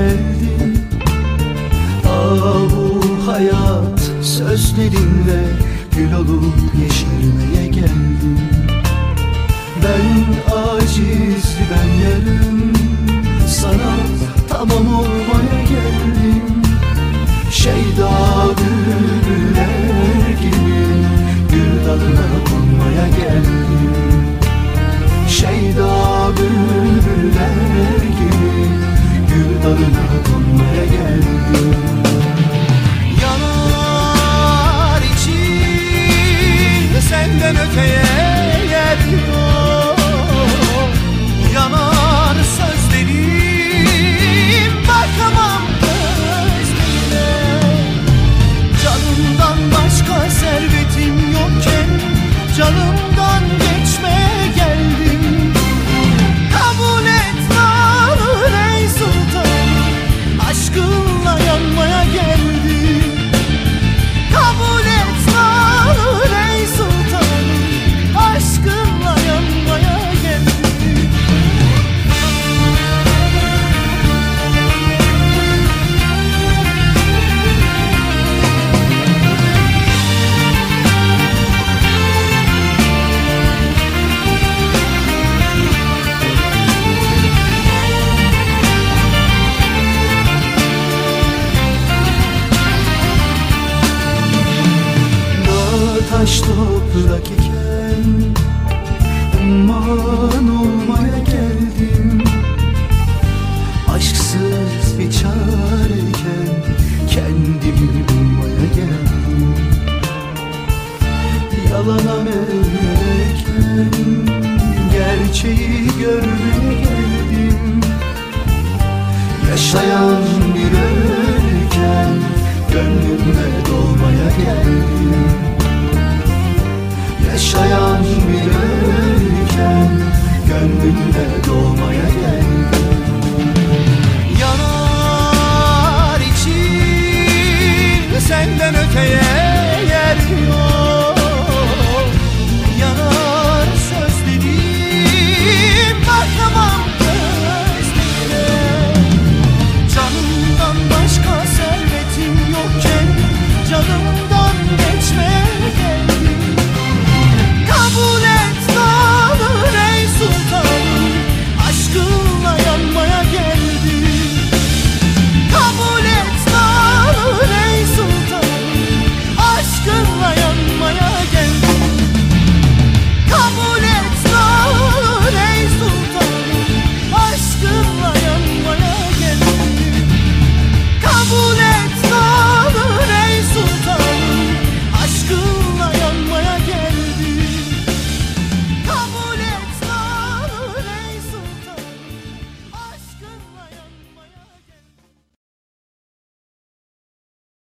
geldin Aa bu hayat sözlerinle Gül olup yeşermeye geldim. Ben aciz, ben yarım. Sana tamam ol Yanar içim senden öteye taş toprak iken Umman olmaya geldim. Aşksız bir çareyken Kendimi bulmaya geldim. Yalana meylerken Gerçeği görmeye geldim. Yaşayan bir Yaşayan